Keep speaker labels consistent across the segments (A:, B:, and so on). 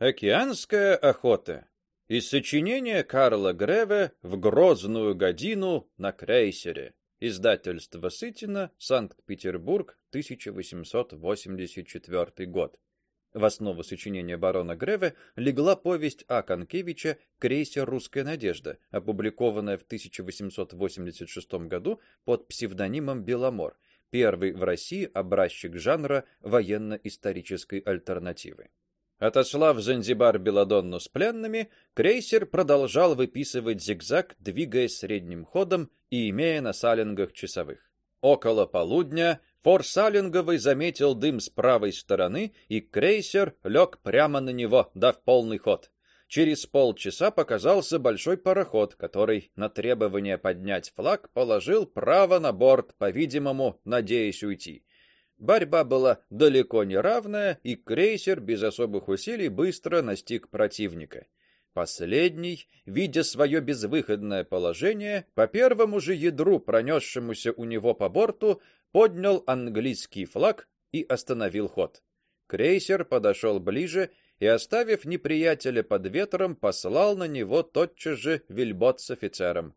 A: Океанская охота. Из сочинения Карла Греве в грозную годину на крейсере. Издательство Сытина, Санкт-Петербург, 1884 год. В основу сочинения барона Греве легла повесть А. Конкевича Крейсер Русская надежда, опубликованная в 1886 году под псевдонимом Беломор, первый в России образчик жанра военно-исторической альтернативы. Отослав Занзибар Беладонну с пленными, крейсер продолжал выписывать зигзаг, двигаясь средним ходом и имея на салингах часовых. Около полудня форсалинговый заметил дым с правой стороны, и крейсер лег прямо на него, дав полный ход. Через полчаса показался большой пароход, который на требование поднять флаг положил право на борт, по-видимому, надеясь уйти. Борьба была далеко не равная, и крейсер без особых усилий быстро настиг противника. Последний, видя свое безвыходное положение, по первому же ядру, пронесшемуся у него по борту, поднял английский флаг и остановил ход. Крейсер подошел ближе и, оставив неприятеля под ветром, послал на него тотчас же вельбот с офицером.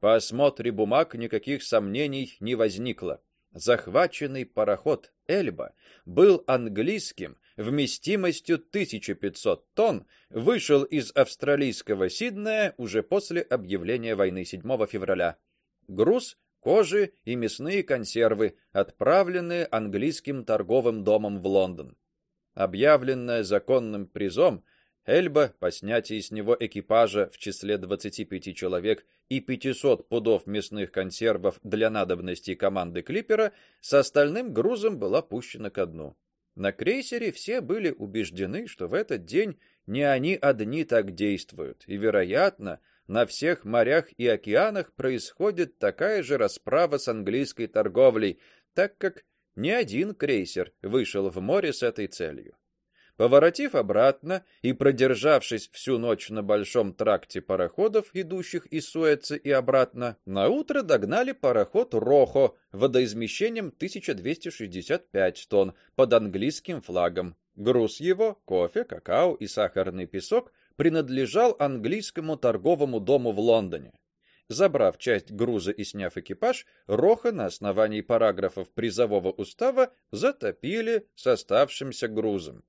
A: По осмотре бумаг никаких сомнений не возникло захваченный пароход Эльба был английским вместимостью 1500 тонн, вышел из австралийского Сиднея уже после объявления войны 7 февраля. Груз кожи и мясные консервы, отправленные английским торговым домом в Лондон. Объявленная законным призом, Эльба по снятии с него экипажа в числе 25 человек и 500 пудов мясных консервов для надобностей команды Клипера с остальным грузом была пущена ко дну. На крейсере все были убеждены, что в этот день не они одни так действуют, и вероятно, на всех морях и океанах происходит такая же расправа с английской торговлей, так как ни один крейсер вышел в море с этой целью. Поворотив обратно и продержавшись всю ночь на большом тракте пароходов, идущих из Суэца и обратно, на утро догнали пароход Рохо водоизмещением 1265 тонн под английским флагом. Груз его, кофе, какао и сахарный песок, принадлежал английскому торговому дому в Лондоне. Забрав часть груза и сняв экипаж, Роха на основании параграфов призового устава затопили с оставшимся грузом.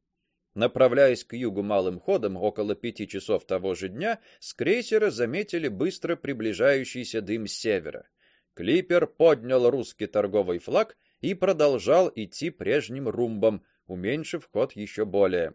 A: Направляясь к югу малым ходом около пяти часов того же дня, с крейсера заметили быстро приближающийся дым с севера. Клипер поднял русский торговый флаг и продолжал идти прежним румбом, уменьшив ход еще более.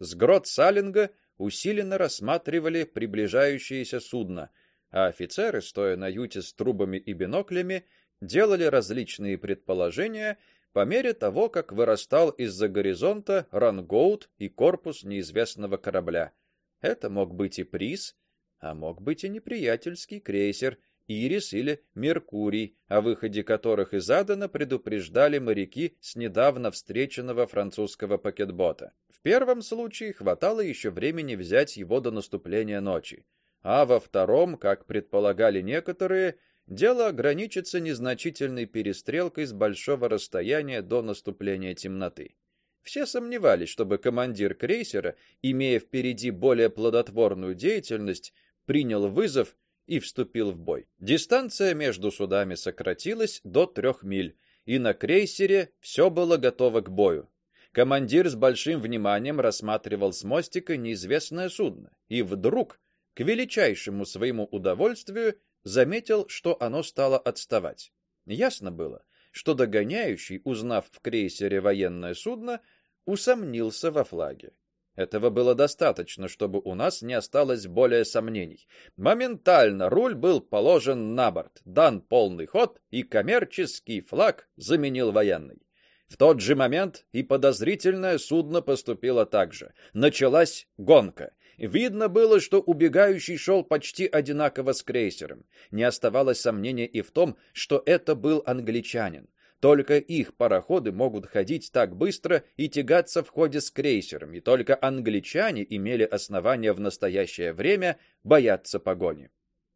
A: С грот Салинга усиленно рассматривали приближающееся судно, а офицеры, стоя на юте с трубами и биноклями, делали различные предположения по мере того, как вырастал из-за горизонта рангоут и корпус неизвестного корабля. Это мог быть и приз, а мог быть и неприятельский крейсер Ирис или Меркурий, о выходе которых из Адена предупреждали моряки с недавно встреченного французского пакетбота. В первом случае хватало еще времени взять его до наступления ночи, а во втором, как предполагали некоторые, дело ограничится незначительной перестрелкой с большого расстояния до наступления темноты. Все сомневались, чтобы командир крейсера, имея впереди более плодотворную деятельность, принял вызов и вступил в бой. Дистанция между судами сократилась до трех миль, и на крейсере все было готово к бою. Командир с большим вниманием рассматривал с мостика неизвестное судно, и вдруг, к величайшему своему удовольствию, заметил, что оно стало отставать. Ясно было, что догоняющий, узнав в крейсере военное судно, усомнился во флаге. Этого было достаточно, чтобы у нас не осталось более сомнений. Моментально руль был положен на борт, дан полный ход, и коммерческий флаг заменил военный. В тот же момент и подозрительное судно поступило так же. Началась гонка. Видно было, что убегающий шел почти одинаково с крейсером. Не оставалось сомнения и в том, что это был англичанин. Только их пароходы могут ходить так быстро и тягаться в ходе с крейсером, и только англичане имели основания в настоящее время бояться погони.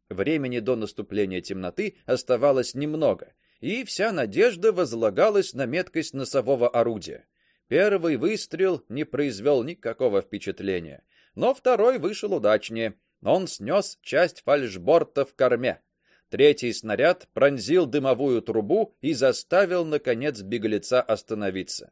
A: Времени до наступления темноты оставалось немного, и вся надежда возлагалась на меткость носового орудия. Первый выстрел не произвел никакого впечатления. Но второй вышел удачнее. Он снес часть фальшборта в корме. Третий снаряд пронзил дымовую трубу и заставил наконец беглеца остановиться.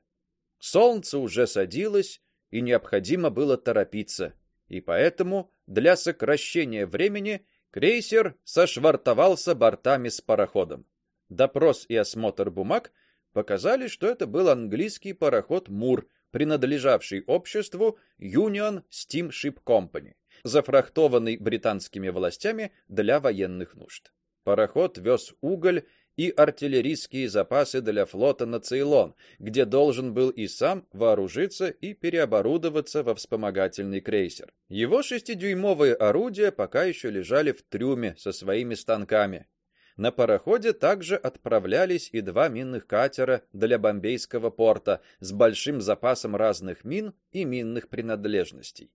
A: Солнце уже садилось, и необходимо было торопиться, и поэтому для сокращения времени крейсер сошвартовался бортами с пароходом. Допрос и осмотр бумаг показали, что это был английский пароход Мур, принадлежавший обществу Union Steamship Company, зафрахтованный британскими властями для военных нужд. Пароход вез уголь и артиллерийские запасы для флота на Цейлон, где должен был и сам вооружиться и переоборудоваться во вспомогательный крейсер. Его шестидюймовые орудия пока еще лежали в трюме со своими станками. На пароходе также отправлялись и два минных катера для бомбейского порта с большим запасом разных мин и минных принадлежностей.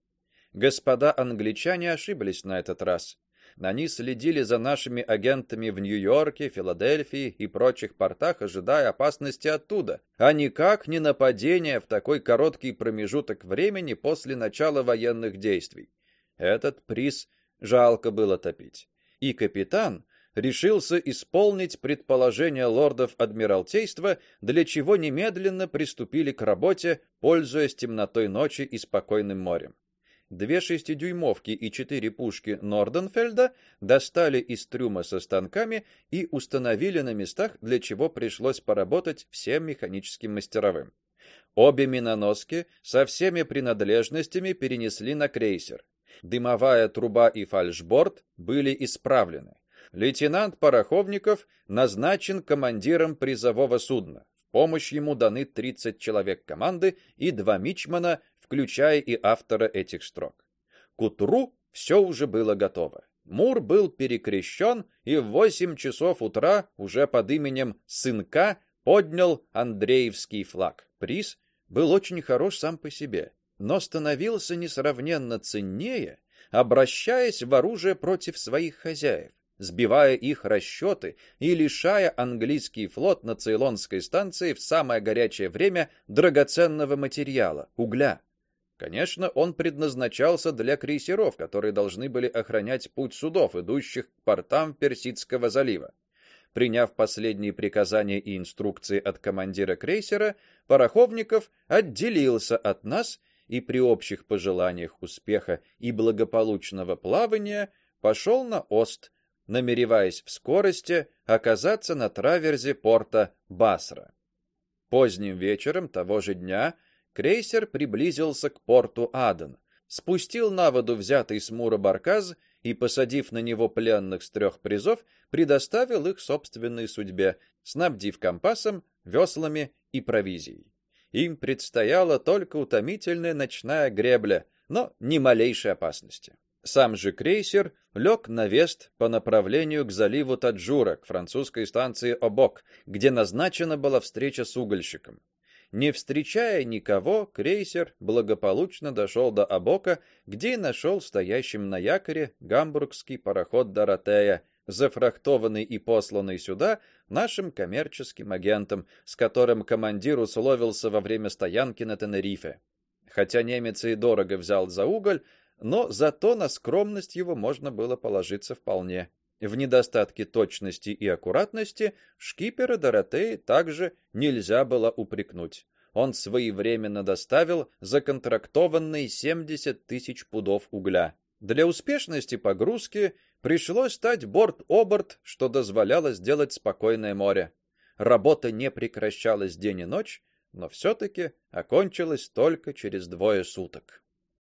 A: Господа англичане ошиблись на этот раз. Они следили за нашими агентами в Нью-Йорке, Филадельфии и прочих портах, ожидая опасности оттуда, а никак не нападения в такой короткий промежуток времени после начала военных действий. Этот приз жалко было топить. И капитан решился исполнить предположение лордов адмиралтейства, для чего немедленно приступили к работе, пользуясь темнотой ночи и спокойным морем две шестидюймовки и четыре пушки Норденфельда достали из трюма со станками и установили на местах, для чего пришлось поработать всем механическим мастеровым. Обе миноноски со всеми принадлежностями перенесли на крейсер. Дымовая труба и фальшборд были исправлены. Лейтенант Пороховников назначен командиром призового судна. В помощь ему даны 30 человек команды и два мичмана, включая и автора этих строк. К утру все уже было готово. Мур был перекрещен и в восемь часов утра уже под именем Сынка поднял Андреевский флаг. Приз был очень хорош сам по себе, но становился несравненно ценнее, обращаясь в оружие против своих хозяев, сбивая их расчеты и лишая английский флот на Цейлонской станции в самое горячее время драгоценного материала угля. Конечно, он предназначался для крейсеров, которые должны были охранять путь судов, идущих к портам Персидского залива. Приняв последние приказания и инструкции от командира крейсера, Пороховников отделился от нас и при общих пожеланиях успеха и благополучного плавания пошел на ост, намереваясь в скорости оказаться на траверзе порта Басра. Поздним вечером того же дня крейсер приблизился к порту Аден, спустил на воду взятый с Мура баркас и, посадив на него пленных с трех призов, предоставил их собственной судьбе, снабдив компасом, веслами и провизией. Им предстояла только утомительная ночная гребля, но ни малейшей опасности. Сам же крейсер лег на вест по направлению к заливу Таджура, к французской станции Обок, где назначена была встреча с угольщиком. Не встречая никого, крейсер благополучно дошел до Абока, где и нашел стоящим на якоре гамбургский пароход Доротея, зафрахтованный и посланный сюда нашим коммерческим агентом, с которым командир условился во время стоянки на Тенерифе. Хотя немец и дорого взял за уголь, но зато на скромность его можно было положиться вполне. В недостатке точности и аккуратности шкипера Доротеи также нельзя было упрекнуть. Он своевременно доставил законтрактованные 70 тысяч пудов угля. Для успешности погрузки пришлось стать борт-оборт, что дозволяло сделать спокойное море. Работа не прекращалась день и ночь, но все таки окончилась только через двое суток.